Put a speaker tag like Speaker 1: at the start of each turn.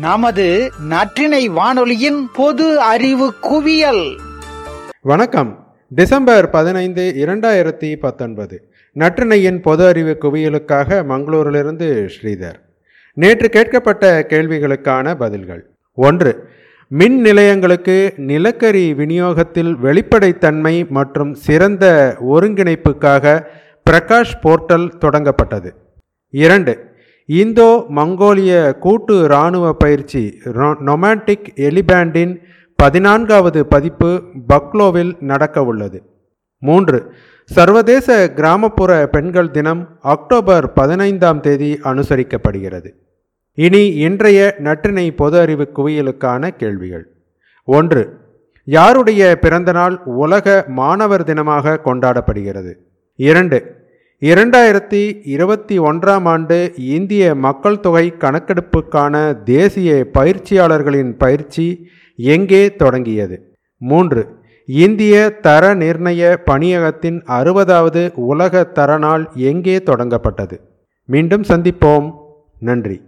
Speaker 1: நமது நற்றினை வானொலியின் பொது அறிவு குவியல்.
Speaker 2: வணக்கம். டிசம்பர் பதினைந்து இரண்டாயிரத்தி பத்தொன்பது. நற்றினையின் பொது அறிவு குவியலுக்காக மங்களூரிலிருந்து ஸ்ரீதர். நேற்று கேட்கப்பட்ட கேள்விகளுக்கான பதில்கள். ஒன்று மின் நிலையங்களுக்கு நிலக்கரி விநியோகத்தில் வெளிப்படைத்தன்மை மற்றும் சிறந்த ஒருங்கிணைப்புக்காக பிரகாஷ் போர்ட்டல் தொடங்கப்பட்டது. இரண்டு இந்தோ மங்கோலிய கூட்டு இராணுவ பயிற்சி நொமாண்டிக் எலிபேண்டின் பதினான்காவது பதிப்பு பக்லோவில் நடக்க உள்ளது. மூன்று சர்வதேச கிராமப்புற பெண்கள் தினம் அக்டோபர் பதினைந்தாம் தேதி அனுசரிக்கப்படுகிறது. இனி இன்றைய நற்றினை பொது அறிவு குவியலுக்கான கேள்விகள். ஒன்று யாருடைய பிறந்தநாள் உலக மாணவர் தினமாக கொண்டாடப்படுகிறது? இரண்டு இரண்டாயிரத்தி இருபத்தி ஒன்றாம் ஆண்டு இந்திய மக்கள் தொகை கணக்கெடுப்புக்கான தேசிய பயிற்சியாளர்களின் பயிற்சி எங்கே தொடங்கியது? மூன்று. இந்திய தர நிர்ணய பணியகத்தின் அறுபதாவது உலக தரநாள் எங்கே தொடங்கப்பட்டது? மீண்டும் சந்திப்போம். நன்றி.